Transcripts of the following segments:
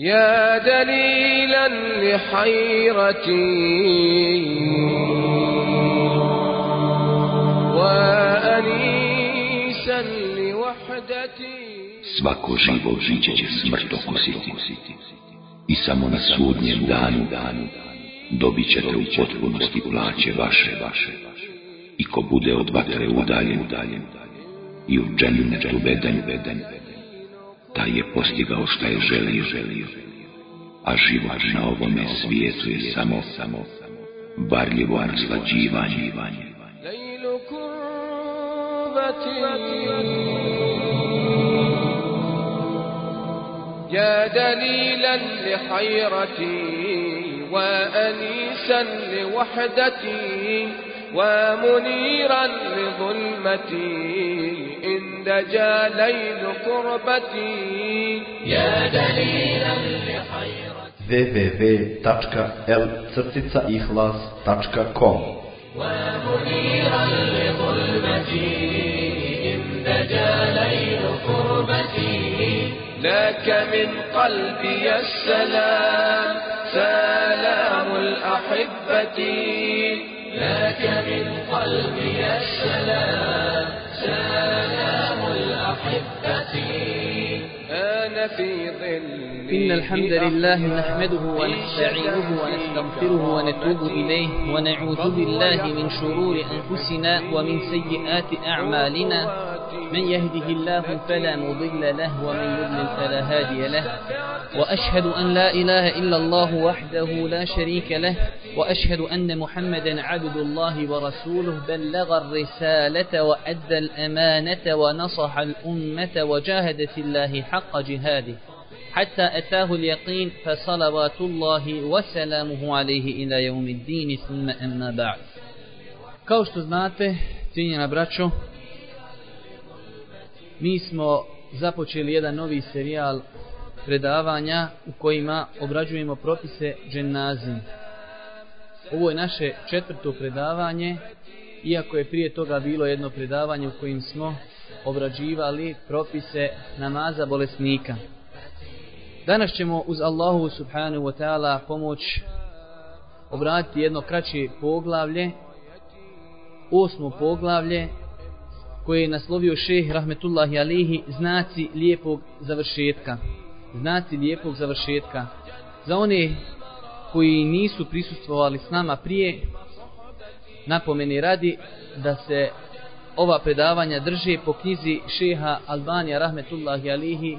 يا دليلا لحيرتي وأنيسا لوحدتي Svako živo žiće će smrt okusiti i samo na sudnjem danu danu dobit ćete u potpunosti plaće vaše vaše i ko bude od vatre udaljen udaljen i u džennetu beden beden taj je postigao šta je želio želio a život na ovome svijetu je samo samo varljivo naslađivanje ليل كربتي يا دليلا لحيرتي وأنيسا لوحدتي ومنيرا لظلمتي إن دجا ليل كربتي يا دليلا www.l-ihlas.com ومنيرا لظلمتي إن دجا ليل كربتي لك من قلبي السلام سلام الأحبة. لك من قلبي السلام سلام. الأحبة. أنا في ظل إن الحمد لله نحمده ونستعينه ونستغفره ونتوب إليه ونعوذ بالله من شرور أنفسنا ومن سيئات أعمالنا. من يهده الله فلا مضل له ومن يضلل فلا هادي له. وأشهد أن لا إله إلا الله وحده لا شريك له. وأشهد أن محمدا عبد الله ورسوله. بلغ الرسالة وأدى الأمانة ونصح الأمة وجاهد في الله حق جهاده. حتى أتاه اليقين فصلوات الله وسلامه عليه إلى يوم الدين. ثم أما بعد. Kao što znate, cijenjena braćo, mi smo započeli jedan novi serijal predavanja u kojima obrađujemo propise dženazi. Ovo je naše četvrto predavanje, iako je prije toga bilo jedno predavanje u kojim smo obrađivali propise namaza bolesnika. Danas ćemo uz Allahu subhanahu wa ta'ala pomoć obratiti jedno kraće poglavlje, osmo poglavlje, koje je naslovio šeh rahmetullahi alihi znaci lijepog završetka. Znaci lijepog završetka. Za one koji nisu prisustvovali s nama prije, napomeni radi da se ova predavanja drže po knjizi šeha Albanija rahmetullahi alihi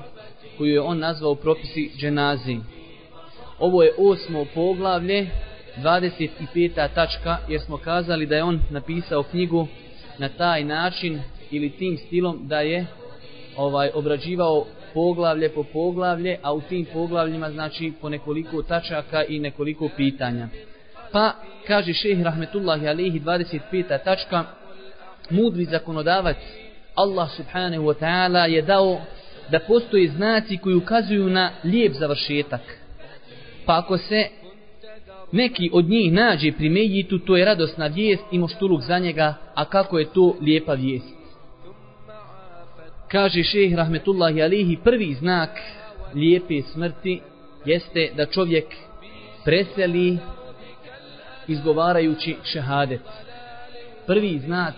koju je on nazvao propisi dženazi. Ovo je osmo poglavlje, 25. tačka, jer smo kazali da je on napisao knjigu na taj način ili tim stilom da je ovaj obrađivao poglavlje po poglavlje, a u tim poglavljima znači po nekoliko tačaka i nekoliko pitanja. Pa kaže šejh rahmetullahi alihi 25. tačka mudri zakonodavac Allah subhanahu wa ta'ala je dao da postoje znaci koji ukazuju na lijep završetak. Pa ako se neki od njih nađe pri Mejitu, to je radosna vijest i moštuluk za njega, a kako je to lijepa vijest. Kaže šeheh rahmetullahi alihi, prvi znak lijepe smrti jeste da čovjek preseli izgovarajući šehadet. Prvi znak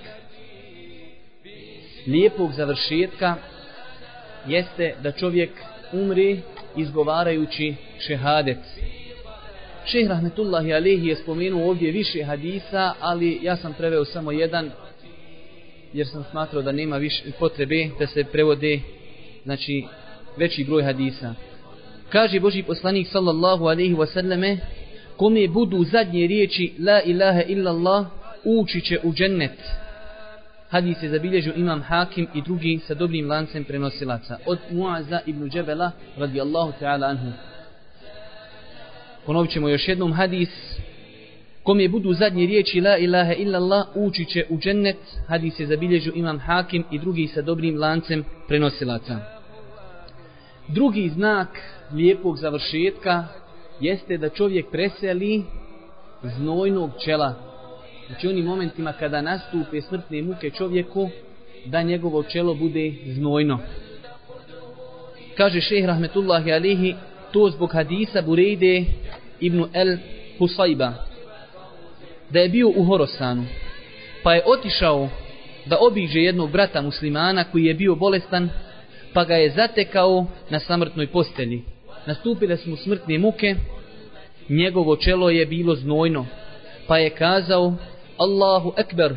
lijepog završetka jeste da čovjek umri izgovarajući šehadet. Šeh Rahmetullahi Alehi je spomenuo ovdje više hadisa, ali ja sam preveo samo jedan, jer sam smatrao da nema više potrebe da se prevode znači, veći broj hadisa. Kaže Boži poslanik sallallahu alaihi wasallame, kome budu zadnje riječi la ilaha illallah, ući će u džennet. Hadis je zabilježio imam Hakim i drugi sa dobrim lancem prenosilaca. Od Muaza ibn Džebela radijallahu ta'ala anhu. Ponovit ćemo još jednom hadis. Kome budu zadnje riječi la ilaha illallah ući će u džennet. Hadis je zabilježio imam Hakim i drugi sa dobrim lancem prenosilaca. Drugi znak lijepog završetka jeste da čovjek preseli znojnog čela. Znači onim momentima kada nastupe smrtne muke čovjeku, da njegovo čelo bude znojno. Kaže šeheh rahmetullahi alihi, to zbog hadisa Burejde ibn El Husayba da je bio u Horosanu pa je otišao da obiđe jednog brata muslimana koji je bio bolestan pa ga je zatekao na samrtnoj postelji. Nastupile su mu smrtne muke njegovo čelo je bilo znojno pa je kazao Allahu ekber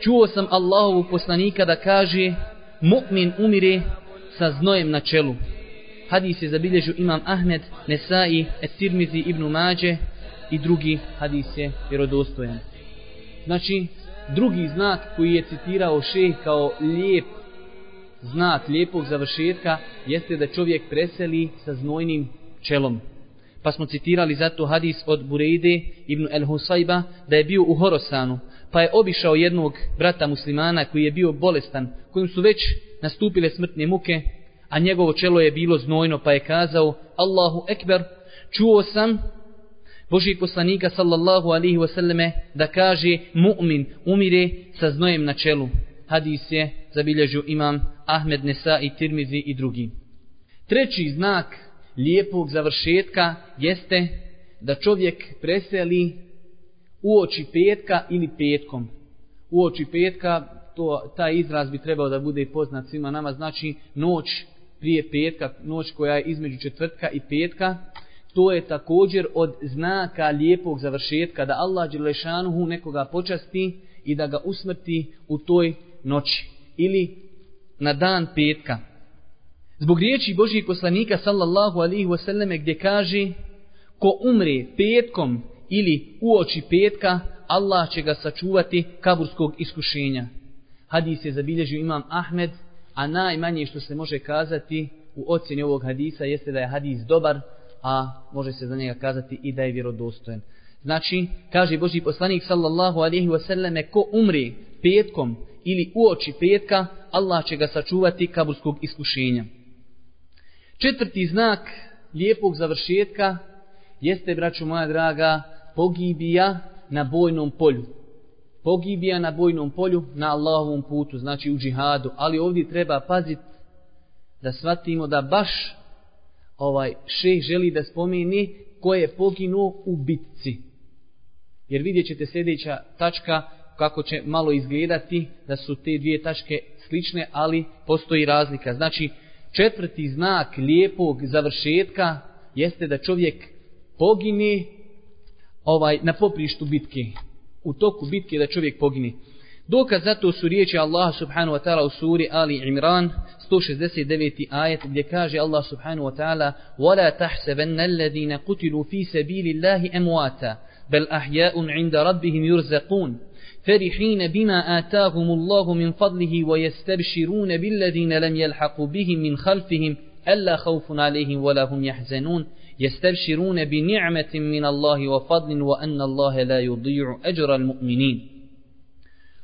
čuo sam Allahovu poslanika da kaže mu'min umire sa znojem na čelu. Hadis je zabilježio imam Ahmed, Nesai, Esirmizi, Ibnu Mađe i drugi hadis je vjerodostojan. Znači, drugi znak koji je citirao šeh kao lijep znak lijepog završetka jeste da čovjek preseli sa znojnim čelom. Pa smo citirali zato hadis od Bureide ibn El Husayba da je bio u Horosanu, pa je obišao jednog brata muslimana koji je bio bolestan, kojim su već nastupile smrtne muke, a njegovo čelo je bilo znojno, pa je kazao Allahu Ekber, čuo sam Božijeg poslanika sallallahu alihi wasallame da kaže mu'min umire sa znojem na čelu. Hadis je zabilježio imam Ahmed Nesa i Tirmizi i drugi. Treći znak lijepog završetka jeste da čovjek preseli u oči petka ili petkom. U oči petka, to, taj izraz bi trebao da bude poznat svima nama, znači noć prije petka, noć koja je između četvrtka i petka, to je također od znaka lijepog završetka, da Allah Đelešanuhu nekoga počasti i da ga usmrti u toj noći ili na dan petka. Zbog riječi Božijeg poslanika sallallahu alihi wasallame gdje kaže ko umre petkom ili uoči petka, Allah će ga sačuvati kaburskog iskušenja. Hadis je zabilježio imam Ahmed, a najmanje što se može kazati u ocjeni ovog hadisa jeste da je hadis dobar, a može se za njega kazati i da je vjerodostojen. Znači, kaže Boži poslanik sallallahu alaihi wasallame, ko umri petkom ili uoči petka, Allah će ga sačuvati kaburskog iskušenja. Četvrti znak lijepog završetka jeste, braću moja draga, pogibija na bojnom polju. Pogibija na bojnom polju na Allahovom putu, znači u džihadu. Ali ovdje treba paziti da shvatimo da baš ovaj šeh želi da spomeni ko je poginuo u bitci. Jer vidjet ćete sljedeća tačka kako će malo izgledati da su te dvije tačke slične, ali postoji razlika. Znači, četvrti znak lijepog završetka jeste da čovjek pogine ovaj na poprištu bitke. U toku bitke da čovjek pogine. Dokaz zato su riječi Allah subhanahu wa ta'ala u suri Ali Imran 169. ajet gdje kaže Allah subhanahu wa ta'ala وَلَا تَحْسَبَنَّ الَّذِينَ قُتِلُوا فِي سَبِيلِ اللَّهِ أَمْوَاتًا بَلْ أَحْيَاءٌ عِنْدَ رَبِّهِمْ يُرْزَقُونَ فرحين بما آتاهم الله من فضله ويستبشرون بالذين لم يلحقوا بهم من خلفهم ألا خوف عليهم ولا هم يحزنون يستبشرون بنعمة من الله وفضل وأن الله لا يضيع أجر المؤمنين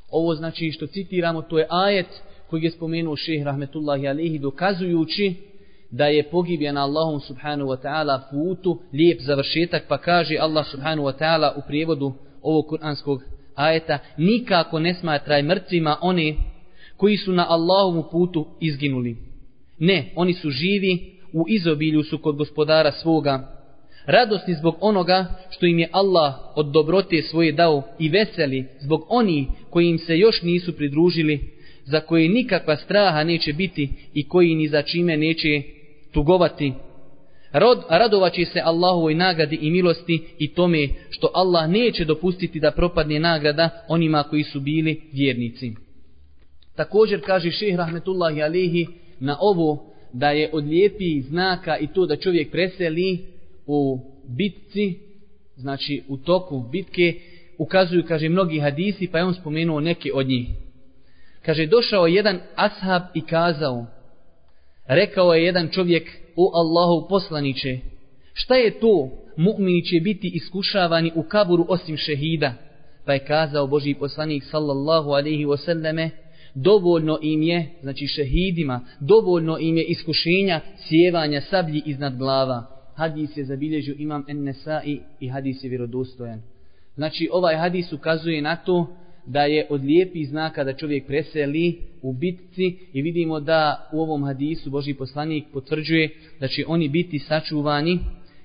Ovo znači što citiramo, to je ajet koji je spomenuo šeh rahmetullahi alihi dokazujući da je pogibja na Allahom subhanahu wa ta'ala putu lijep završetak pa kaže Allah subhanahu wa ta'ala u prijevodu ovog kuranskog ajeta nikako ne smatraj mrtvima one koji su na Allahovom putu izginuli. Ne, oni su živi, u izobilju su kod gospodara svoga. Radosni zbog onoga što im je Allah od dobrote svoje dao i veseli zbog oni koji im se još nisu pridružili, za koje nikakva straha neće biti i koji ni za čime neće tugovati. Rod, radovaće se Allahovoj nagradi i milosti i tome što Allah neće dopustiti da propadne nagrada onima koji su bili vjernici. Također kaže šeh rahmetullahi alihi na ovo da je od lijepih znaka i to da čovjek preseli u bitci, znači u toku bitke, ukazuju, kaže, mnogi hadisi, pa je on spomenuo neke od njih. Kaže, došao je jedan ashab i kazao, rekao je jedan čovjek, u Allahu poslaniće, šta je to, mu'mini će biti iskušavani u kaburu osim šehida? Pa je kazao Boži poslanik sallallahu alaihi wasallame, dovoljno im je, znači šehidima, dovoljno im je iskušenja sjevanja sablji iznad glava. Hadis je zabilježio imam en nesai i hadis je vjerodostojan. Znači ovaj hadis ukazuje na to da je od lijepih znaka da čovjek preseli u bitci i vidimo da u ovom hadisu Boži poslanik potvrđuje da će oni biti sačuvani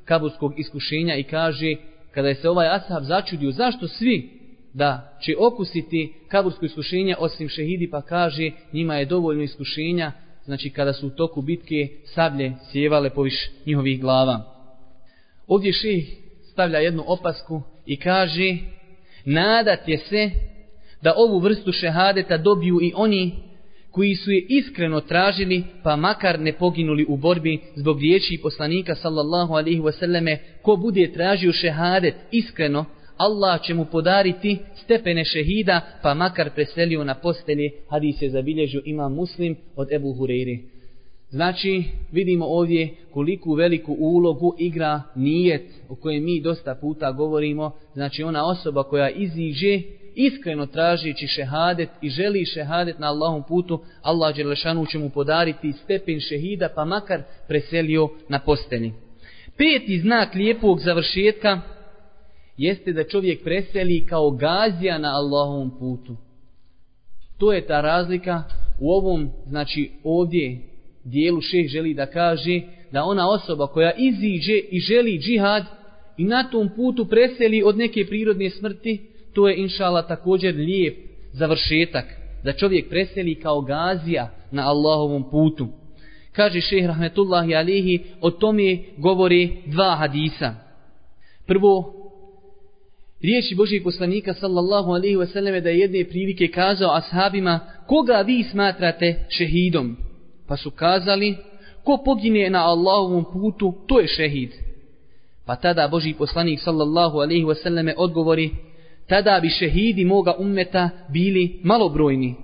kaburskog iskušenja i kaže kada je se ovaj ashab začudio zašto svi da će okusiti kabursko iskušenje osim šehidi pa kaže njima je dovoljno iskušenja znači kada su u toku bitke sablje sjevale poviš njihovih glava. Ovdje ših stavlja jednu opasku i kaže nadat je se da ovu vrstu šehadeta dobiju i oni koji su je iskreno tražili pa makar ne poginuli u borbi zbog riječi poslanika sallallahu alaihi wasallame ko bude tražio šehadet iskreno Allah će mu podariti stepene šehida pa makar preselio na postelje hadis je zabilježio ima muslim od Ebu Hureyri Znači, vidimo ovdje koliko veliku ulogu igra nijet o kojem mi dosta puta govorimo. Znači, ona osoba koja iziđe iskreno tražići šehadet i želi šehadet na Allahom putu, Allah Đelešanu će mu podariti stepen šehida pa makar preselio na postelji. Peti znak lijepog završetka jeste da čovjek preseli kao gazija na Allahovom putu. To je ta razlika u ovom, znači ovdje dijelu šeh želi da kaže da ona osoba koja iziđe i želi džihad i na tom putu preseli od neke prirodne smrti, to je inšala također lijep završetak, da čovjek preseli kao gazija na Allahovom putu. Kaže šeh rahmetullahi alihi, o tome govori dva hadisa. Prvo, riječi Božijeg poslanika sallallahu alaihi wa sallam da je jedne prilike kazao ashabima, koga vi smatrate šehidom? Pa su kazali, ko pogine na Allahovom putu, to je šehid. Pa tada Boži poslanik sallallahu alaihi wasallam odgovori, tada bi šehidi moga ummeta bili malobrojni.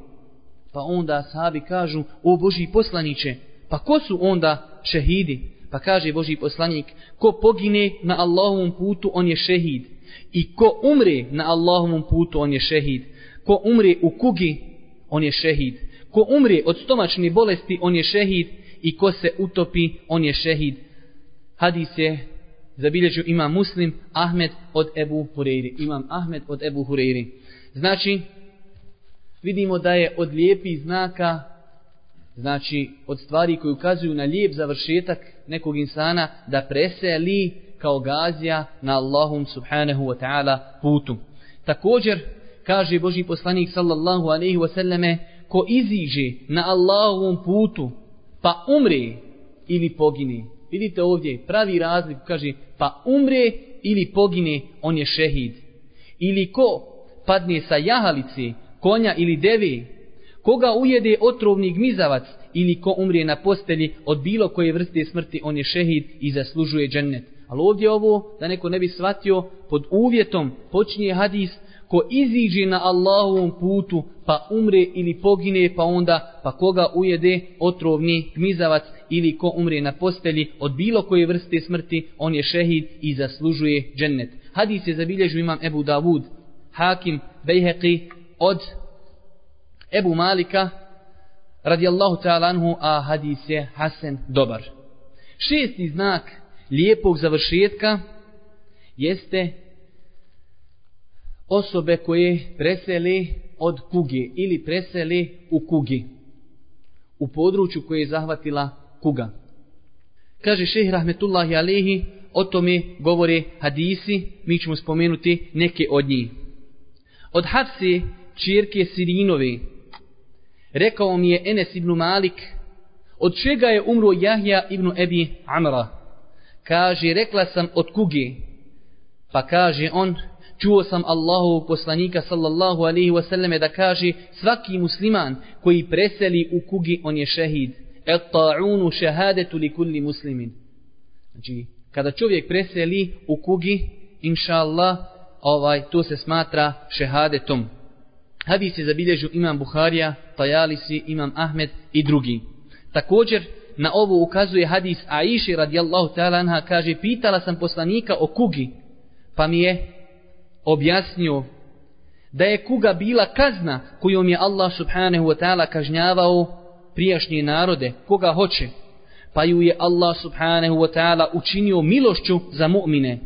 Pa onda ashabi kažu, o Boži poslaniće, pa ko su onda šehidi? Pa kaže Boži poslanik, ko pogine na Allahovom putu, on je šehid. I ko umre na Allahovom putu, on je šehid. Ko umre u kugi, on je šehid. Ko umre od stomačne bolesti, on je šehid. I ko se utopi, on je šehid. Hadis je zabilježio imam muslim Ahmed od Ebu Hureyri. Imam Ahmed od Ebu Hureyri. Znači, vidimo da je od lijepih znaka, znači od stvari koje ukazuju na lijep završetak nekog insana, da preseli kao gazija na Allahum subhanahu wa ta'ala putu. Također, kaže Boži poslanik sallallahu alaihi wasallame, ko iziđe na Allahovom putu, pa umre ili pogine. Vidite ovdje, pravi razlik, kaže, pa umre ili pogine, on je šehid. Ili ko padne sa jahalice, konja ili deve, koga ujede otrovni gmizavac, ili ko umre na postelji od bilo koje vrste smrti, on je šehid i zaslužuje džennet. Ali ovdje ovo, da neko ne bi shvatio, pod uvjetom počinje hadis, ko iziđe na Allahovom putu, pa umre ili pogine, pa onda, pa koga ujede otrovni gmizavac, ili ko umre na postelji od bilo koje vrste smrti, on je šehid i zaslužuje džennet. Hadis je zabilježio imam Ebu Davud, Hakim, Bejheqi, od Ebu Malika, radijallahu ta'ala anhu, a hadis je Hasan dobar. Šesti znak lijepog završetka jeste osobe koje preseli od kuge ili preseli u kugi u području koje je zahvatila kuga. Kaže šehr Rahmetullahi Alehi, o tome govore hadisi, mi ćemo spomenuti neke od njih. Od Hafsi, čirke Sirinove, rekao mi je Enes ibn Malik, od čega je umro Jahja ibn Ebi Amra. Kaže, rekla sam od kugi. pa kaže on, čuo sam Allahu poslanika sallallahu alaihi wasallam da kaže svaki musliman koji preseli u kugi on je šehid. Et ta'unu šehadetu li kulli muslimin. Znači kada čovjek preseli u kugi inša Allah ovaj, to se smatra šehadetom. Hadis je zabilježio imam Buharija Tajalisi, imam Ahmed i drugi. Također na ovo ukazuje hadis Aiši radijallahu ta'ala anha kaže pitala sam poslanika o kugi pa mi je objasnio da je kuga bila kazna kojom je Allah subhanahu wa ta'ala kažnjavao prijašnje narode, koga hoće, pa ju je Allah subhanahu wa ta'ala učinio milošću za mu'mine.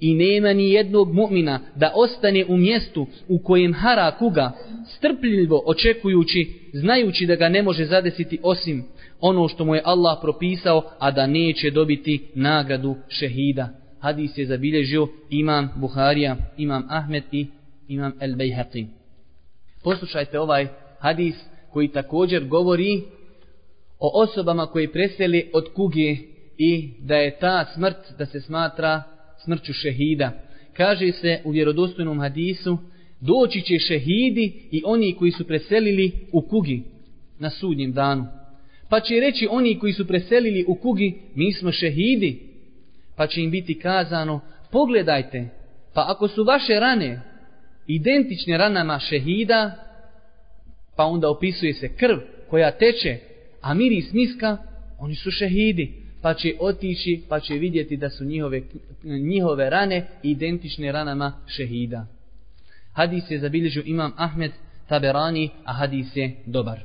I nema ni jednog mu'mina da ostane u mjestu u kojem hara kuga, strpljivo očekujući, znajući da ga ne može zadesiti osim ono što mu je Allah propisao, a da neće dobiti nagradu šehida. Hadis je zabilježio imam Buharija, imam Ahmed i imam El Bejhaqi. Poslušajte ovaj hadis koji također govori o osobama koji preseli od kuge i da je ta smrt da se smatra smrću šehida. Kaže se u vjerodostojnom hadisu doći će šehidi i oni koji su preselili u kugi na sudnjem danu. Pa će reći oni koji su preselili u kugi mi smo šehidi. Pa će im biti kazano pogledajte pa ako su vaše rane identične ranama šehida pa onda opisuje se krv koja teče a miris miska oni su šehidi pa će otići, pa će vidjeti da su njihove, njihove rane identične ranama šehida. Hadis je zabilježio imam Ahmed Taberani, a hadis je dobar.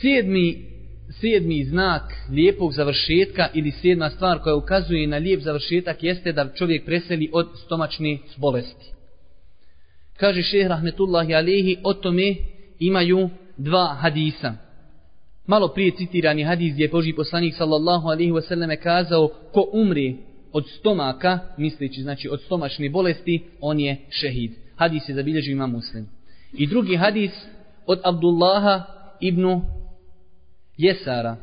Sjedmi sedmi znak lijepog završetka ili sedma stvar koja ukazuje na lijep završetak jeste da čovjek preseli od stomačne bolesti. Kaže šehr Rahmetullahi Alehi, o tome imaju dva hadisa. Malo prije citirani hadis gdje je Boži poslanik sallallahu alaihi wasallam kazao ko umri od stomaka, misleći znači od stomačne bolesti, on je šehid. Hadis je zabilježio ima muslim. I drugi hadis od Abdullaha ibn Jesara.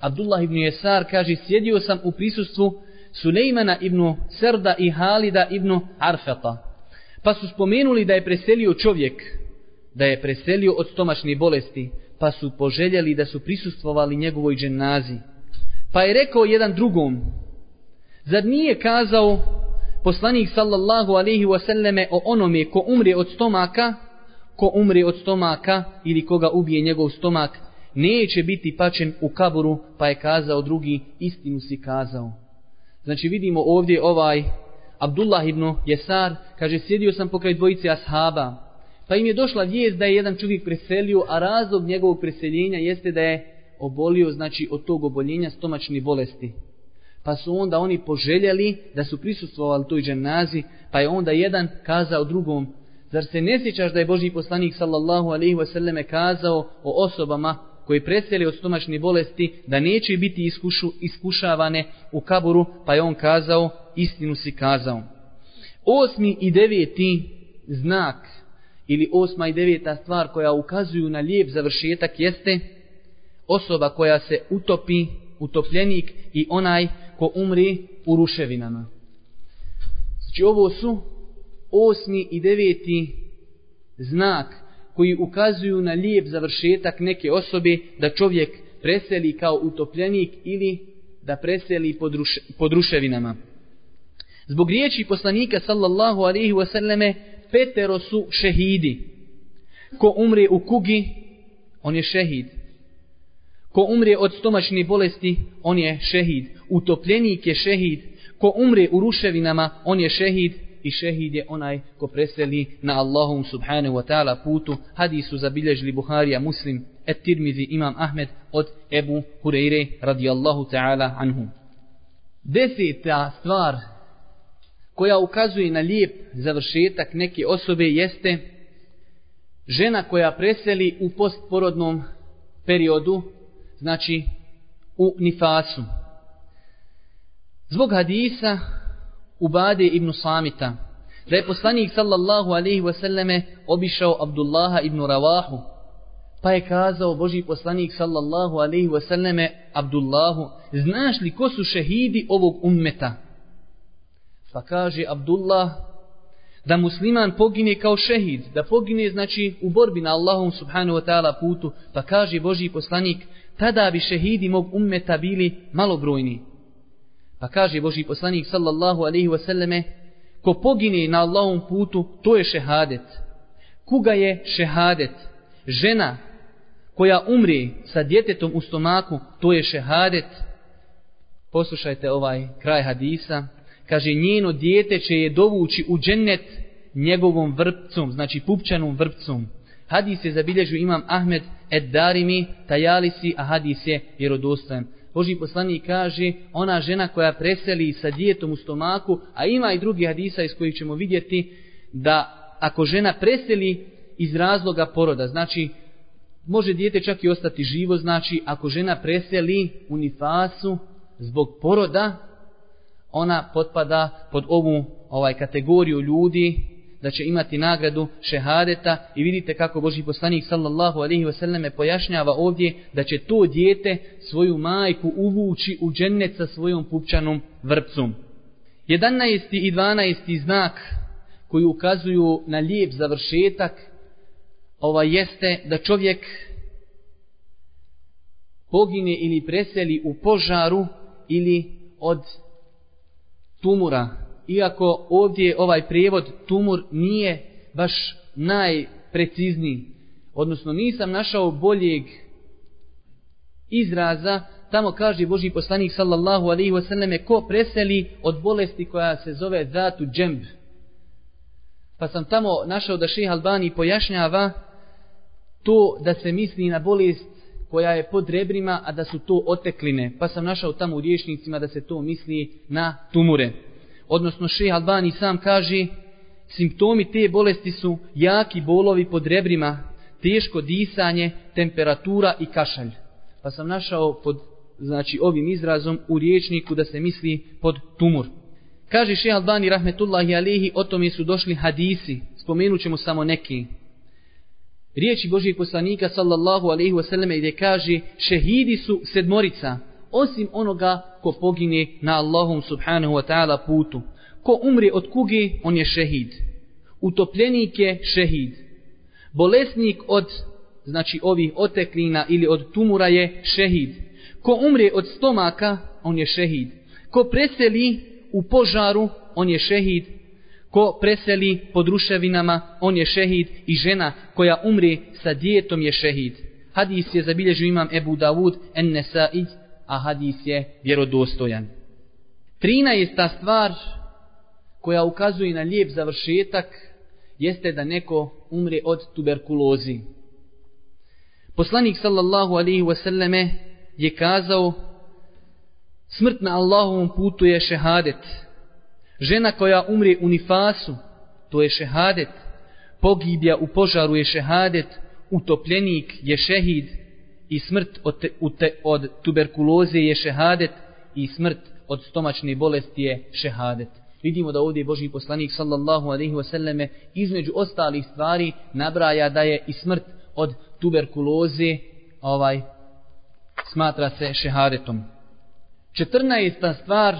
Abdullah ibn Jesar kaže, sjedio sam u prisustvu Sulejmana ibn Serda i Halida ibn Arfeta. Pa su spomenuli da je preselio čovjek, da je preselio od stomačne bolesti, pa su poželjeli da su prisustvovali njegovoj dženazi. Pa je rekao jedan drugom, zar nije kazao poslanik sallallahu alaihi wasallame o onome ko umre od stomaka, ko umre od stomaka ili koga ubije njegov stomak, neće biti pačen u kaburu, pa je kazao drugi, istinu si kazao. Znači vidimo ovdje ovaj Abdullah ibn Jesar, kaže, sjedio sam pokraj dvojice ashaba, Pa im je došla vijest da je jedan čovjek preselio, a razlog njegovog preseljenja jeste da je obolio, znači od tog oboljenja stomačni bolesti. Pa su onda oni poželjeli da su prisustvovali toj dženazi, pa je onda jedan kazao drugom, zar se ne sjećaš da je Boži poslanik sallallahu alaihi wasallam kazao o osobama koji preseli od stomačne bolesti da neće biti iskušu, iskušavane u kaburu, pa je on kazao, istinu si kazao. Osmi i deveti znak ili osma i deveta stvar koja ukazuju na lijep završetak jeste osoba koja se utopi, utopljenik i onaj ko umri u ruševinama. Znači ovo su osmi i deveti znak koji ukazuju na lijep završetak neke osobe da čovjek preseli kao utopljenik ili da preseli pod, ruš, pod ruševinama. Zbog riječi poslanika sallallahu alaihi wasallame petero su šehidi. Ko umre u kugi, on je šehid. Ko umre od stomačne bolesti, on je šehid. Utopljenik je šehid. Ko umre u ruševinama, on je šehid. I šehid je onaj ko preseli na Allahom subhanahu wa ta'ala putu. Hadisu zabilježili Buharija muslim, et tirmizi imam Ahmed od Ebu Hureyre radijallahu ta'ala anhu. Deseta stvar koja ukazuje na lijep završetak neke osobe jeste žena koja preseli u postporodnom periodu, znači u nifasu. Zbog hadisa Ubade ibn Samita, da je poslanik sallallahu alaihi wasallame obišao Abdullaha ibn Ravahu, pa je kazao Boži poslanik sallallahu alaihi wasallame Abdullahu, znaš li ko su šehidi ovog ummeta? Pa kaže Abdullah da musliman pogine kao šehid, da pogine znači u borbi na Allahom subhanahu wa ta'ala putu, pa kaže Boži poslanik, tada bi šehidi mog ummeta bili malobrojni. Pa kaže Boži poslanik sallallahu alaihi wasallame, ko pogine na Allahom putu, to je šehadet. Kuga je šehadet? Žena koja umri sa djetetom u stomaku, to je šehadet. Poslušajte ovaj kraj hadisa kaže njeno dijete će je dovući u džennet njegovom vrpcom, znači pupčanom vrpcom. Hadis je zabilježio imam Ahmed Ed Darimi, Tajalisi, a hadis je vjerodostojan. Boži poslanik kaže, ona žena koja preseli sa dijetom u stomaku, a ima i drugi hadisa iz kojih ćemo vidjeti da ako žena preseli iz razloga poroda, znači može dijete čak i ostati živo, znači ako žena preseli u nifasu zbog poroda, ona potpada pod ovu ovaj kategoriju ljudi da će imati nagradu šehadeta i vidite kako Boži poslanik sallallahu alaihi wasallam pojašnjava ovdje da će to dijete svoju majku uvući u džennet sa svojom pupčanom vrpcom. 11. i 12. znak koji ukazuju na lijep završetak ova jeste da čovjek pogine ili preseli u požaru ili od tumura. Iako ovdje ovaj prijevod tumur nije baš najprecizniji, odnosno nisam našao boljeg izraza, tamo kaže Boži poslanik sallallahu alaihi wasallam ko preseli od bolesti koja se zove zatu džemb. Pa sam tamo našao da šeha Albani pojašnjava to da se misli na bolest koja je pod rebrima, a da su to otekline. Pa sam našao tamo u riječnicima da se to misli na tumure. Odnosno šeha Albani sam kaže simptomi te bolesti su jaki bolovi pod rebrima, teško disanje, temperatura i kašalj. Pa sam našao pod znači ovim izrazom u riječniku da se misli pod tumor. Kaže šeha Albani rahmetullahi alihi, o tome su došli hadisi, spomenut ćemo samo neki. Riječi Božijeg poslanika sallallahu alaihi wasallam gdje kaže šehidi su sedmorica, osim onoga ko pogine na Allahom subhanahu wa ta'ala putu. Ko umri od kuge, on je šehid. Utopljenik je šehid. Bolesnik od, znači ovih oteklina ili od tumura je šehid. Ko umri od stomaka, on je šehid. Ko preseli u požaru, on je šehid. Ko preseli po ruševinama, on je šehid. I žena koja umri sa dijetom je šehid. Hadis je zabilježio imam Ebu Davud en Nesaid, a hadis je vjerodostojan. Trinaesta stvar koja ukazuje na lijep završetak jeste da neko umre od tuberkulozi. Poslanik sallallahu alaihi wasallame je kazao Smrt na Allahovom putu je šehadet. Žena koja umre u nifasu, to je šehadet. Pogibja u požaru je šehadet. Utopljenik je šehid. I smrt od, te, te, od tuberkuloze je šehadet. I smrt od stomačne bolesti je šehadet. Vidimo da ovdje Boži poslanik sallallahu alaihi wasallame između ostalih stvari nabraja da je i smrt od tuberkuloze ovaj smatra se šehadetom. Četrnaesta stvar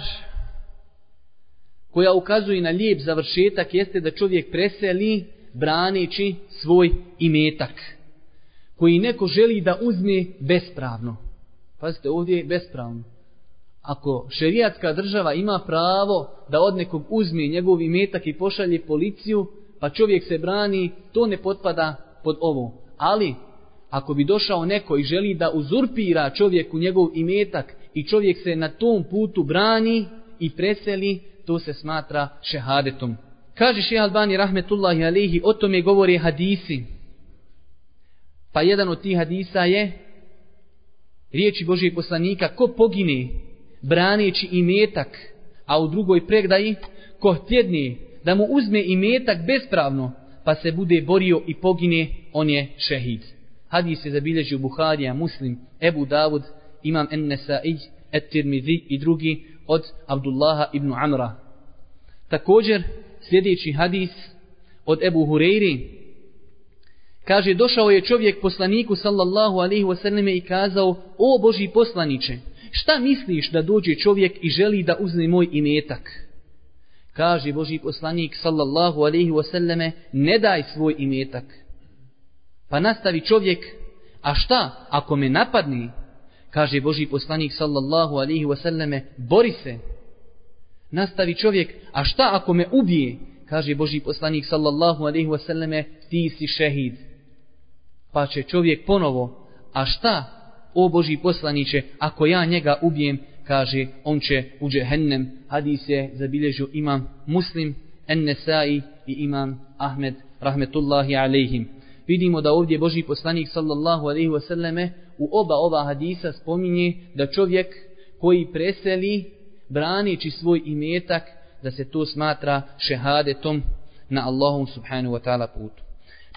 koja ukazuje na lijep završetak jeste da čovjek preseli braneći svoj imetak koji neko želi da uzme bespravno. Pazite, ovdje je bespravno. Ako šerijatska država ima pravo da od nekog uzme njegov imetak i pošalje policiju, pa čovjek se brani, to ne potpada pod ovo. Ali, ako bi došao neko i želi da uzurpira čovjeku njegov imetak i čovjek se na tom putu brani i preseli, to se smatra šehadetom. Kaže še Albani rahmetullahi alihi, o tome govori hadisi. Pa jedan od tih hadisa je riječi Božijeg poslanika, ko pogine braneći imetak, a u drugoj pregdaji, ko tjedni da mu uzme imetak bespravno, pa se bude borio i pogine, on je šehid. Hadis je zabilježio Buharija, Muslim, Ebu Davud, imam En-Nesai, Et-Tirmidhi i drugi od Abdullaha ibn Amra. Također, sljedeći hadis od Ebu Hureyri, kaže, došao je čovjek poslaniku sallallahu alaihi wasallam i kazao, o Boži poslaniće, šta misliš da dođe čovjek i želi da uzme moj imetak? Kaže Boži poslanik sallallahu alaihi wasallam, ne daj svoj imetak. Pa nastavi čovjek, a šta ako me napadni? kaže Boži poslanik sallallahu alaihi wasallam, bori se. Nastavi čovjek, a šta ako me ubije? Kaže Boži poslanik sallallahu alaihi wasallam, ti si šehid. Pa će čovjek ponovo, a šta, o Boži poslaniće, ako ja njega ubijem, kaže, on će u džehennem. Hadis je zabilježio imam muslim, en nesai i imam Ahmed, rahmetullahi alejhim. Vidimo da ovdje Boži poslanik sallallahu alaihi wasallame u oba ova hadisa spominje da čovjek koji preseli branići svoj imetak da se to smatra šehadetom na Allahom subhanahu wa ta'ala putu.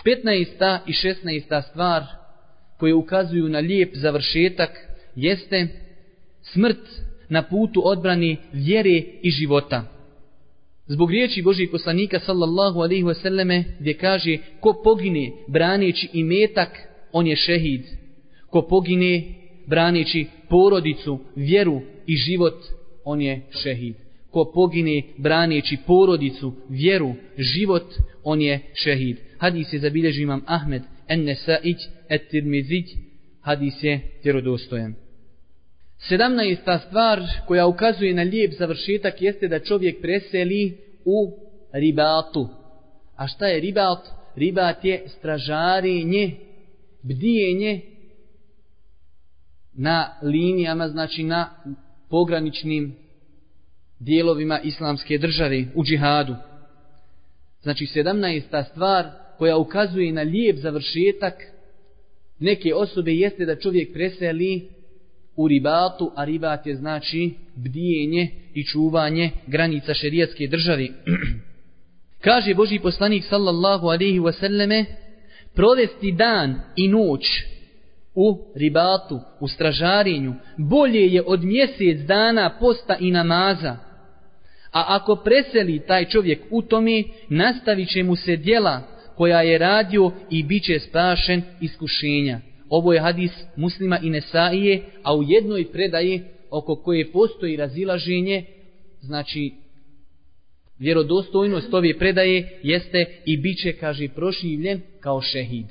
15. i 16. stvar koje ukazuju na lijep završetak jeste smrt na putu odbrani vjere i života. Zbog riječi Božih poslanika sallallahu alaihi wasallame gdje kaže ko pogine braneći i metak, on je šehid. Ko pogine braneći porodicu, vjeru i život, on je šehid. Ko pogine braneći porodicu, vjeru, život, on je šehid. Hadis je zabilježio imam Ahmed, en nesaić, et tirmizić, hadis je tjerodostojan. Sedamnaesta stvar koja ukazuje na lijep završetak jeste da čovjek preseli u ribatu. A šta je ribat? Ribat je stražarenje, bdijenje na linijama, znači na pograničnim dijelovima islamske države u džihadu. Znači sedamnaesta stvar koja ukazuje na lijep završetak neke osobe jeste da čovjek preseli u ribatu, a ribat je znači bdijenje i čuvanje granica šerijatske države. Kaže Boži poslanik sallallahu alaihi wasallame, provesti dan i noć u ribatu, u stražarinju, bolje je od mjesec dana posta i namaza. A ako preseli taj čovjek u tome, nastavit će mu se dijela koja je radio i bit će spašen iskušenja. Ovo je hadis muslima i Nesaije, a u jednoj predaji oko koje postoji razilaženje, znači vjerodostojnost ove predaje jeste i bit će, kaže, prošivljen kao šehid.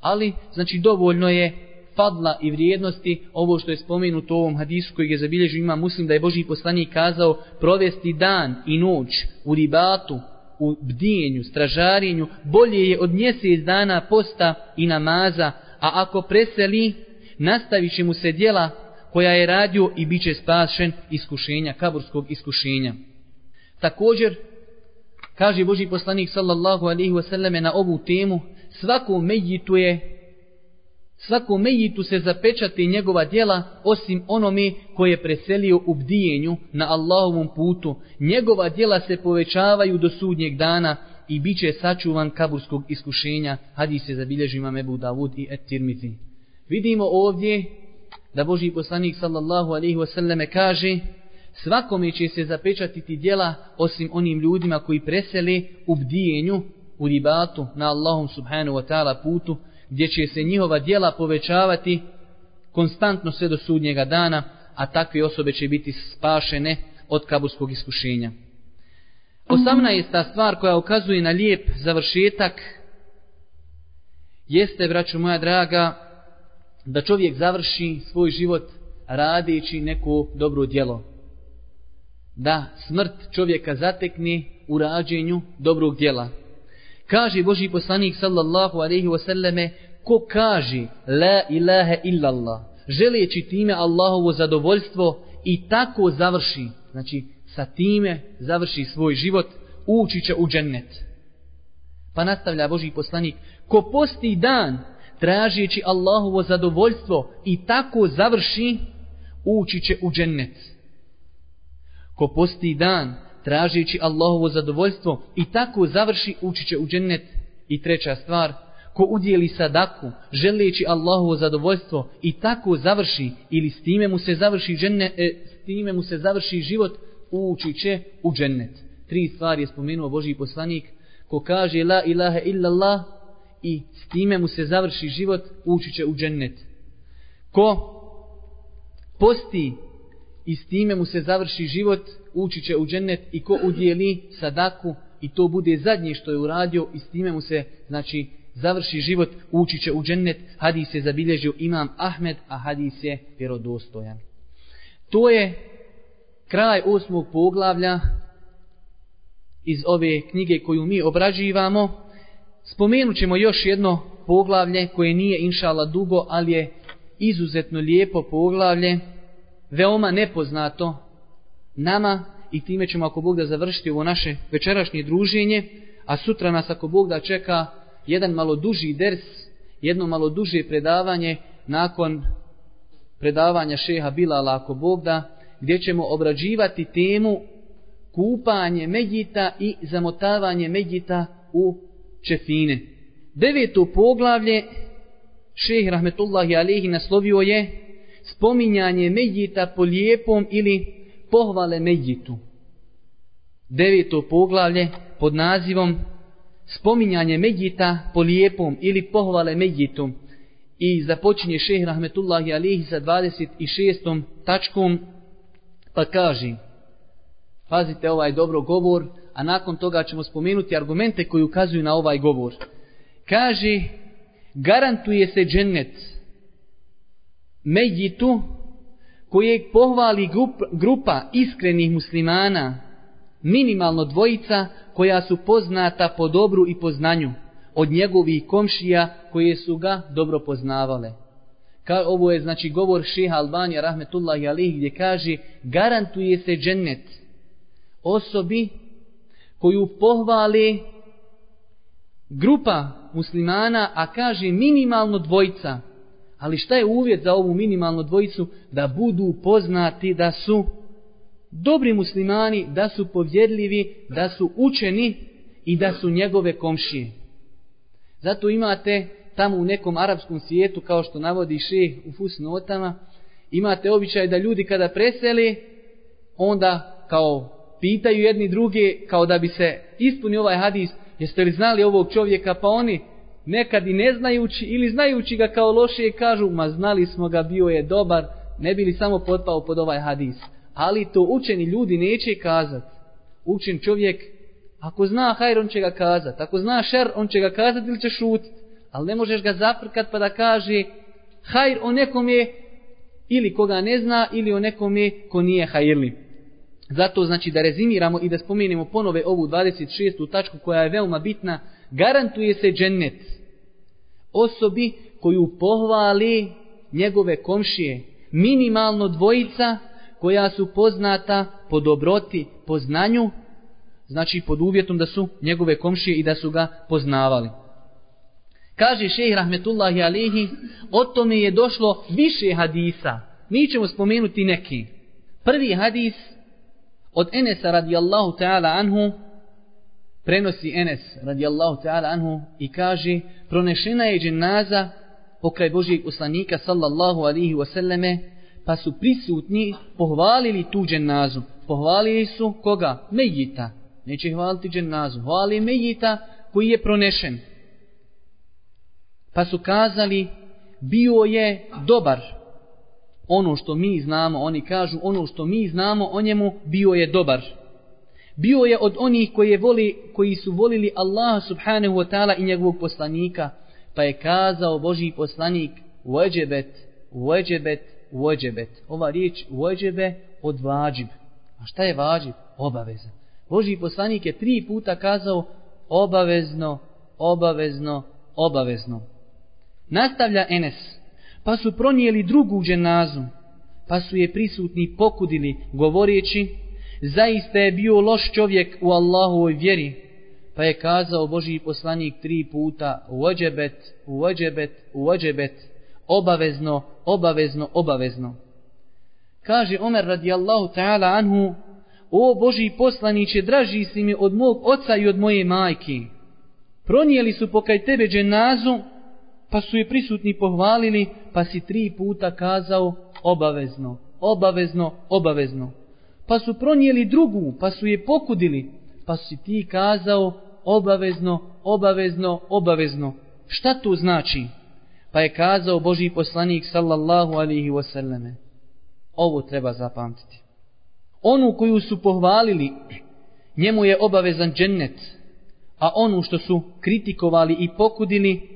Ali, znači, dovoljno je fadla i vrijednosti ovo što je spomenuto u ovom hadisu koji je zabilježio ima muslim da je Boži poslanik kazao provesti dan i noć u ribatu, u bdijenju, stražarinju, bolje je od mjesec dana posta i namaza, a ako preseli, nastavit će mu se dijela koja je radio i bit će spašen iskušenja, kaburskog iskušenja. Također, kaže Boži poslanik sallallahu alaihi wasallam na ovu temu, svako mejitu je, svako mejitu se zapečati njegova djela osim onome koje je preselio u bdijenju na Allahovom putu. Njegova djela se povećavaju do sudnjeg dana i bit će sačuvan kaburskog iskušenja. Hadis se zabilježi imam Ebu Davud i Et Tirmizi. Vidimo ovdje da Boži poslanik sallallahu alaihi wasallame kaže svakome će se zapečatiti djela osim onim ljudima koji presele u bdijenju, u ribatu na Allahom subhanahu wa ta'ala putu gdje će se njihova dijela povećavati konstantno sve do sudnjega dana, a takve osobe će biti spašene od kaburskog iskušenja. Osamnaesta stvar koja ukazuje na lijep završetak jeste, braću moja draga, da čovjek završi svoj život radeći neko dobro djelo. Da smrt čovjeka zatekne u rađenju dobrog djela. Kaže Boži poslanik sallallahu alaihi wasallame, ko kaže la ilaha illallah, želeći time Allahovo zadovoljstvo i tako završi, znači sa time završi svoj život, ući će u džennet. Pa nastavlja Boži poslanik, ko posti dan tražeći Allahovo zadovoljstvo i tako završi, ući će u džennet. Ko posti dan tražići Allahovo zadovoljstvo i tako završi, ući će u džennet. I treća stvar, ko udjeli sadaku, želeći Allahovo zadovoljstvo i tako završi ili s time mu se završi dženne, e, s time mu se završi život, ući će u džennet. Tri stvari je spomenuo Boži poslanik, ko kaže la ilaha illallah i s time mu se završi život, ući će u džennet. Ko posti i s time mu se završi život, ući će u džennet i ko udjeli sadaku i to bude zadnje što je uradio i s time mu se, znači, završi život, ući će u džennet, hadis je zabilježio imam Ahmed, a hadis je vjerodostojan. To je kraj osmog poglavlja iz ove knjige koju mi obrađivamo. Spomenut ćemo još jedno poglavlje koje nije inšala dugo, ali je izuzetno lijepo poglavlje, veoma nepoznato nama i time ćemo ako Bog da završiti ovo naše večerašnje druženje, a sutra nas ako Bog da čeka jedan malo duži ders, jedno malo duže predavanje nakon predavanja šeha Bilala ako Bog da, gdje ćemo obrađivati temu kupanje medjita i zamotavanje medjita u čefine. Deveto poglavlje šeh rahmetullahi Alehi naslovio je spominjanje medjita po lijepom ili pohvale medjitu. Deveto poglavlje pod nazivom spominjanje medjita po lijepom ili pohvale medjitu. I započinje šeh rahmetullahi alihi sa 26. tačkom pa kaže pazite ovaj dobro govor a nakon toga ćemo spomenuti argumente koji ukazuju na ovaj govor kaže garantuje se džennet medjitu kojeg pohvali grupa iskrenih muslimana minimalno dvojica koja su poznata po dobru i po znanju od njegovih komšija koje su ga dobro poznavale. Ka, ovo je znači govor šeha Albanija rahmetullahi alih gdje kaže garantuje se džennet osobi koju pohvali grupa muslimana, a kaže minimalno dvojica. Ali šta je uvjet za ovu minimalnu dvojicu? Da budu poznati da su dobri muslimani, da su povjedljivi, da su učeni i da su njegove komšije. Zato imate tamo u nekom arapskom svijetu, kao što navodi šeh u fusnotama, imate običaj da ljudi kada preseli, onda kao pitaju jedni druge, kao da bi se ispunio ovaj hadis, jeste li znali ovog čovjeka, pa oni nekad i ne znajući ili znajući ga kao loše kažu, ma znali smo ga, bio je dobar, ne bili samo potpao pod ovaj hadis. Ali to učeni ljudi neće kazati. Učen čovjek, ako zna hajr, on će ga kazati. Ako zna šer, on će ga kazati ili će šutiti. Ali ne možeš ga zaprkat pa da kaže hajr o nekom je ili koga ne zna ili o nekom je ko nije hajrli. Zato znači da rezimiramo i da spomenemo ponove ovu 26. tačku koja je veoma bitna, garantuje se džennet osobi koju pohvali njegove komšije, minimalno dvojica koja su poznata po dobroti, po znanju, znači pod uvjetom da su njegove komšije i da su ga poznavali. Kaže šejh rahmetullahi alihi, o tome je došlo više hadisa. Mi ćemo spomenuti neki. Prvi hadis od Enesa radijallahu ta'ala anhu prenosi Enes radijallahu ta'ala anhu i kaže pronešena je dženaza pokraj Božijeg uslanika sallallahu alihi wasallame pa su prisutni pohvalili tu dženazu. Pohvalili su koga? Mejita. Neće hvaliti dženazu. Hvali Mejita koji je pronešen. Pa su kazali bio je dobar. Ono što mi znamo, oni kažu ono što mi znamo o njemu, bio je dobar. Bio je od onih koji, je voli, koji su volili Allaha subhanahu wa ta'ala i njegovog poslanika, pa je kazao Boži poslanik, uveđebet, uveđebet, uveđebet. Ova riječ uveđebe od vađib. A šta je vađib? Obaveza. Boži poslanik je tri puta kazao obavezno, obavezno, obavezno. Nastavlja Enes pa su pronijeli drugu dženazu, pa su je prisutni pokudili, govoreći, zaista je bio loš čovjek u Allahovoj vjeri, pa je kazao Boži poslanik tri puta, uođebet, uođebet, uođebet, obavezno, obavezno, obavezno. Kaže Omer radijallahu ta'ala anhu, o Boži poslaniće, draži si mi od mog oca i od moje majke. Pronijeli su pokaj tebe dženazu, pa su je prisutni pohvalili, pa si tri puta kazao obavezno, obavezno, obavezno. Pa su pronijeli drugu, pa su je pokudili, pa si ti kazao obavezno, obavezno, obavezno. Šta to znači? Pa je kazao Boži poslanik sallallahu alihi wasallame. Ovo treba zapamtiti. Onu koju su pohvalili, njemu je obavezan džennet, a onu što su kritikovali i pokudili,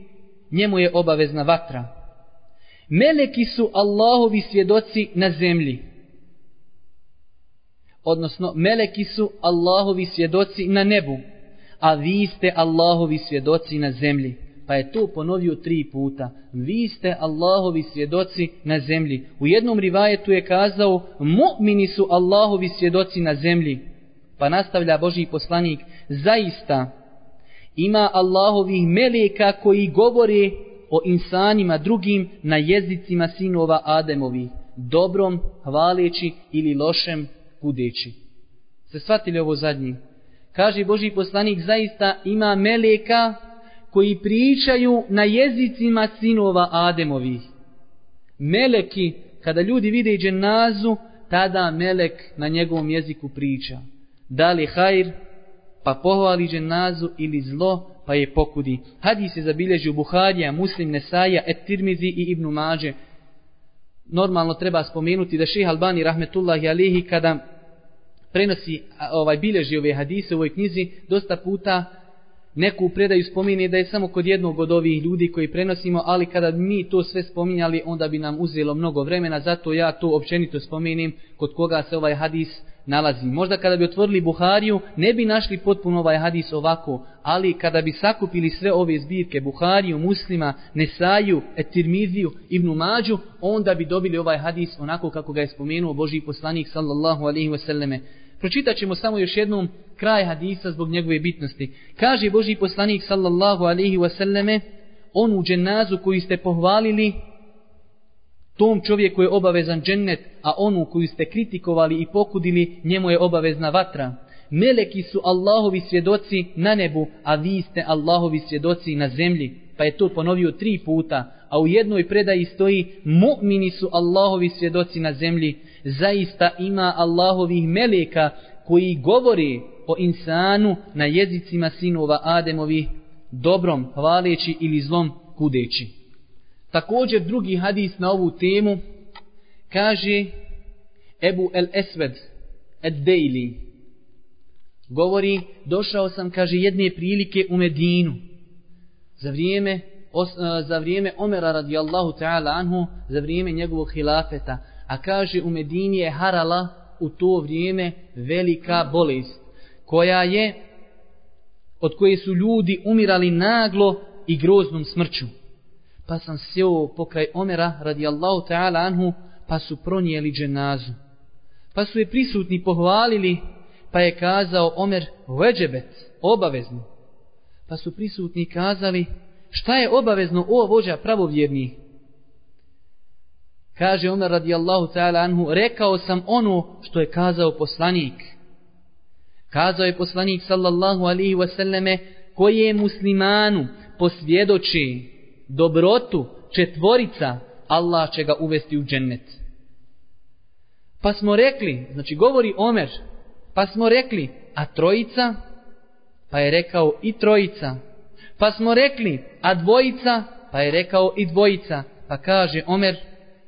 njemu je obavezna vatra. Meleki su Allahovi svjedoci na zemlji. Odnosno, meleki su Allahovi svjedoci na nebu, a vi ste Allahovi svjedoci na zemlji. Pa je to ponovio tri puta. Vi ste Allahovi svjedoci na zemlji. U jednom rivajetu je kazao, mu'mini su Allahovi svjedoci na zemlji. Pa nastavlja Boži poslanik, zaista, ima Allahovih meleka koji govore o insanima drugim na jezicima sinova Ademovi, dobrom, hvaleći ili lošem, kudeći. Se shvatili ovo zadnji? Kaže Boži poslanik, zaista ima meleka koji pričaju na jezicima sinova Ademovi. Meleki, kada ljudi vide dženazu, tada melek na njegovom jeziku priča. Da li hajr, pa pohvali dženazu ili zlo, pa je pokudi. Hadis je zabilježio Buharija, Muslim, Nesaja, Et Tirmizi i Ibnu Mađe. Normalno treba spomenuti da šeha Albani, rahmetullahi alihi, kada prenosi ovaj bilježi ove hadise u ovoj knjizi, dosta puta neku predaju spomine da je samo kod jednog od ovih ljudi koji prenosimo, ali kada mi to sve spominjali, onda bi nam uzelo mnogo vremena, zato ja to općenito spominim kod koga se ovaj hadis nalazi. Možda kada bi otvorili Buhariju, ne bi našli potpuno ovaj hadis ovako, ali kada bi sakupili sve ove zbirke Buhariju, Muslima, Nesaju, Etirmiziju, Ibnu Mađu, onda bi dobili ovaj hadis onako kako ga je spomenuo Boži poslanik sallallahu alaihi wasallame. Pročitat ćemo samo još jednom kraj hadisa zbog njegove bitnosti. Kaže Boži poslanik sallallahu alaihi wasallame, onu dženazu koju ste pohvalili, tom čovjeku je obavezan džennet, a onu koju ste kritikovali i pokudili, njemu je obavezna vatra. Meleki su Allahovi svjedoci na nebu, a vi ste Allahovi svjedoci na zemlji. Pa je to ponovio tri puta, a u jednoj predaji stoji mu'mini su Allahovi svjedoci na zemlji. Zaista ima Allahovih meleka koji govori o insanu na jezicima sinova Ademovi dobrom, hvaleći ili zlom kudeći. Također drugi hadis na ovu temu kaže Ebu El Esved Ed Dejli govori došao sam kaže jedne prilike u Medinu. Za vrijeme os, e, za vrijeme Omera radijallahu ta'ala anhu za vrijeme njegovog hilafeta. A kaže u Medini je harala u to vrijeme velika bolest koja je od koje su ljudi umirali naglo i groznom smrću pa sam sjeo pokraj Omera radijallahu ta'ala anhu, pa su pronijeli dženazu. Pa su je prisutni pohvalili, pa je kazao Omer veđebet, obavezno. Pa su prisutni kazali, šta je obavezno o vođa pravovjerni? Kaže Omer radijallahu ta'ala anhu, rekao sam ono što je kazao poslanik. Kazao je poslanik sallallahu alihi wasallame, koje je muslimanu posvjedoči dobrotu četvorica, Allah će ga uvesti u džennet. Pa smo rekli, znači govori Omer, pa smo rekli, a trojica? Pa je rekao i trojica. Pa smo rekli, a dvojica? Pa je rekao i dvojica. Pa kaže Omer,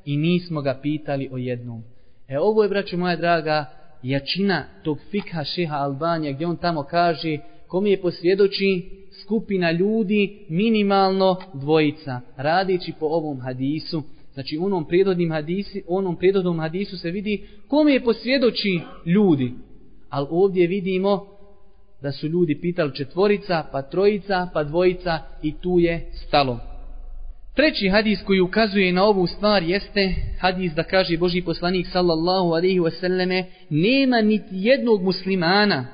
i nismo ga pitali o jednom. E ovo je, braću moja draga, jačina tog fikha šeha Albanija, gdje on tamo kaže, kom je posvjedoči, skupina ljudi, minimalno dvojica, radići po ovom hadisu. Znači, u onom prijedodnim hadisi, onom prijedodnom hadisu se vidi kome je posvjedoči ljudi. Ali ovdje vidimo da su ljudi pitali četvorica, pa trojica, pa dvojica i tu je stalo. Treći hadis koji ukazuje na ovu stvar jeste hadis da kaže Boži poslanik sallallahu alaihi wasallame nema niti jednog muslimana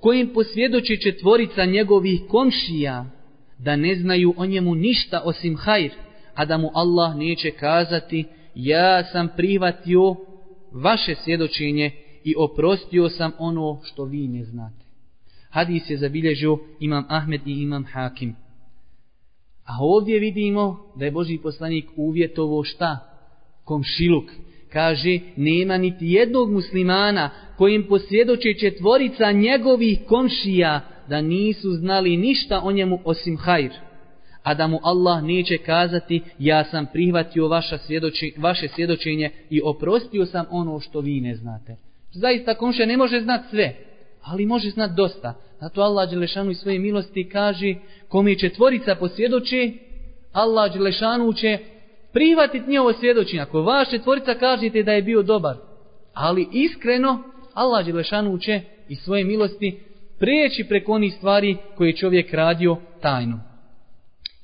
kojim posvjedoči četvorica njegovih komšija, da ne znaju o njemu ništa osim hajr, a da mu Allah neće kazati, ja sam prihvatio vaše svjedočenje i oprostio sam ono što vi ne znate. Hadis je zabilježio imam Ahmed i imam Hakim. A ovdje vidimo da je Boži poslanik uvjetovo šta? Komšiluk kaže, nema niti jednog muslimana kojim posvjedoče četvorica njegovih komšija da nisu znali ništa o njemu osim hajr. A da mu Allah neće kazati, ja sam prihvatio vaša svjedoči, vaše svjedočenje i oprostio sam ono što vi ne znate. Zaista komšija ne može znat sve, ali može znat dosta. Zato Allah Đelešanu i svoje milosti kaže, kom je četvorica posvjedoči, Allah Đelešanu će prihvatiti njihovo svjedočenje. Ako vaš četvorica kažete da je bio dobar, ali iskreno, Allah Đelešanu će i svoje milosti prijeći preko onih stvari koje je čovjek radio tajno.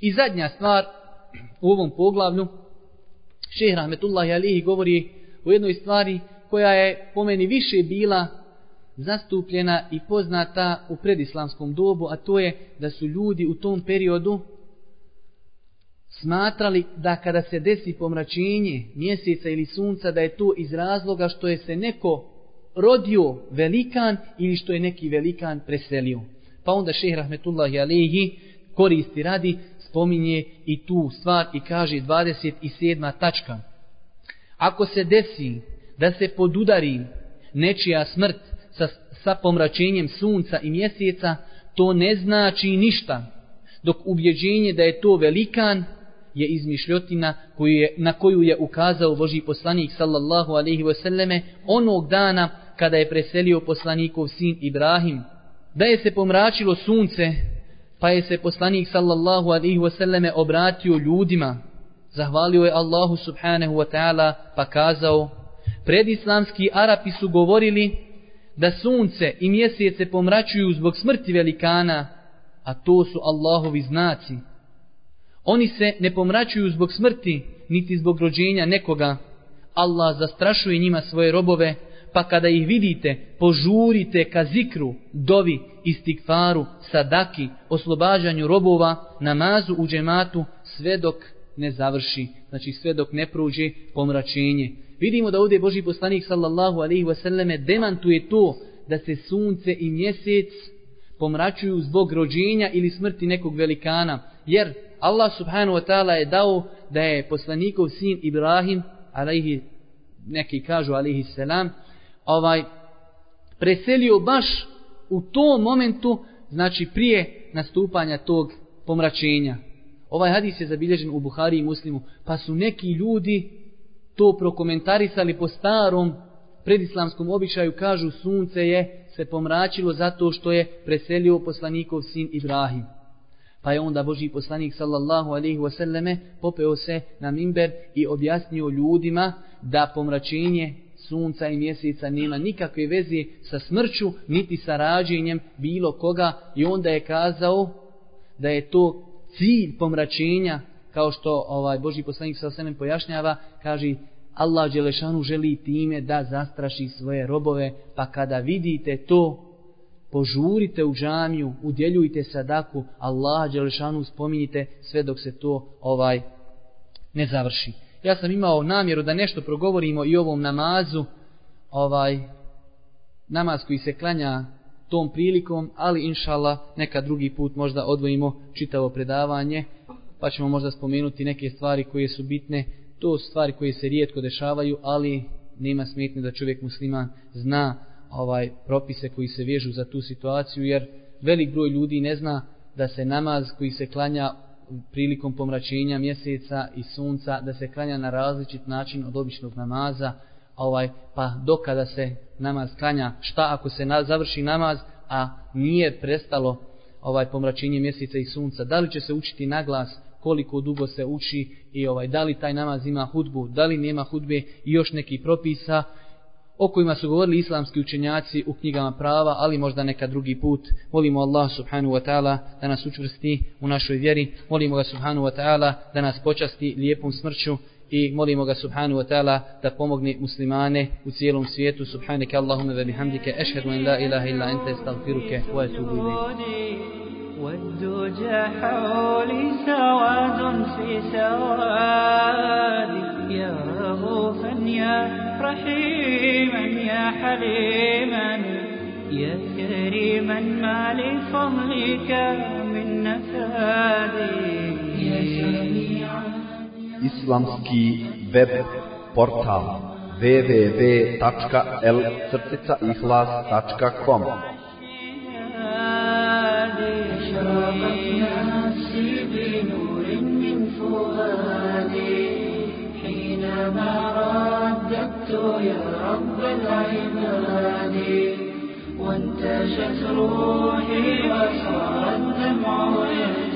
I zadnja stvar u ovom poglavlju, Šeh Rahmetullahi Alihi govori o jednoj stvari koja je po meni više bila zastupljena i poznata u predislamskom dobu, a to je da su ljudi u tom periodu smatrali da kada se desi pomračenje mjeseca ili sunca da je to iz razloga što je se neko rodio velikan ili što je neki velikan preselio. Pa onda šeh Rahmetullahi Alehi koristi radi, spominje i tu stvar i kaže 27. tačka. Ako se desi da se podudari nečija smrt sa, sa pomračenjem sunca i mjeseca, to ne znači ništa, dok ubjeđenje da je to velikan je izmišljotina koju je, na koju je ukazao Boži poslanik sallallahu alaihi wasallame onog dana kada je preselio poslanikov sin Ibrahim. Da je se pomračilo sunce, pa je se poslanik sallallahu alaihi wasallame obratio ljudima. Zahvalio je Allahu subhanahu wa ta'ala pa kazao, predislamski Arapi su govorili da sunce i mjesece pomračuju zbog smrti velikana, a to su Allahovi znaci. Oni se ne pomračuju zbog smrti, niti zbog rođenja nekoga. Allah zastrašuje njima svoje robove, pa kada ih vidite, požurite ka zikru, dovi, istikfaru, sadaki, oslobađanju robova, namazu u džematu, sve dok ne završi, znači sve dok ne prođe pomračenje. Vidimo da ovdje Boži poslanik sallallahu alaihi wasallame demantuje to da se sunce i mjesec pomračuju zbog rođenja ili smrti nekog velikana, jer Allah subhanahu wa ta'ala je dao da je poslanikov sin Ibrahim, alaihi, neki kažu alaihi selam, ovaj, preselio baš u tom momentu, znači prije nastupanja tog pomračenja. Ovaj hadis je zabilježen u Buhari i Muslimu, pa su neki ljudi to prokomentarisali po starom predislamskom običaju, kažu sunce je se pomračilo zato što je preselio poslanikov sin Ibrahim. Pa je onda Boži poslanik sallallahu alaihi wasallame popeo se na mimber i objasnio ljudima da pomračenje sunca i mjeseca nema nikakve veze sa smrću niti sa rađenjem bilo koga i onda je kazao da je to cilj pomračenja kao što ovaj Boži poslanik sa alaihi pojašnjava kaže Allah Đelešanu želi time da zastraši svoje robove pa kada vidite to požurite u džamiju, udjeljujte sadaku, Allah Đelešanu spominjite sve dok se to ovaj ne završi. Ja sam imao namjeru da nešto progovorimo i ovom namazu, ovaj namaz koji se klanja tom prilikom, ali inšala neka drugi put možda odvojimo čitavo predavanje, pa ćemo možda spomenuti neke stvari koje su bitne, to su stvari koje se rijetko dešavaju, ali nema smetnje da čovjek musliman zna ovaj propise koji se vežu za tu situaciju jer velik broj ljudi ne zna da se namaz koji se klanja prilikom pomračenja mjeseca i sunca da se klanja na različit način od običnog namaza ovaj pa dokada se namaz klanja šta ako se na, završi namaz a nije prestalo ovaj pomračenje mjeseca i sunca? Da li će se učiti na glas koliko dugo se uči i ovaj da li taj namaz ima hudbu da li nema hudbe i još neki propisa? o kojima su govorili islamski učenjaci u knjigama prava, ali možda neka drugi put. Molimo Allah subhanahu wa ta'ala da nas učvrsti u našoj vjeri. Molimo ga subhanahu wa ta'ala da nas počasti lijepom smrću i molimo ga subhanahu wa ta'ala da pomogne muslimane u cijelom svijetu. Subhanike Allahumma ve bihamdike. Ešhedu en la ilaha illa ente estagfiruke. Wa etubu ilaih. والدجى حولي سواد في سواد يا رغوفا يا رحيما يا حليما يا كريما ما لفضلك من نفادي يا شفيعا Islamski web portal www.l-ihlas.com يا رب العباد وانتشت روحي وصار الدمع يجري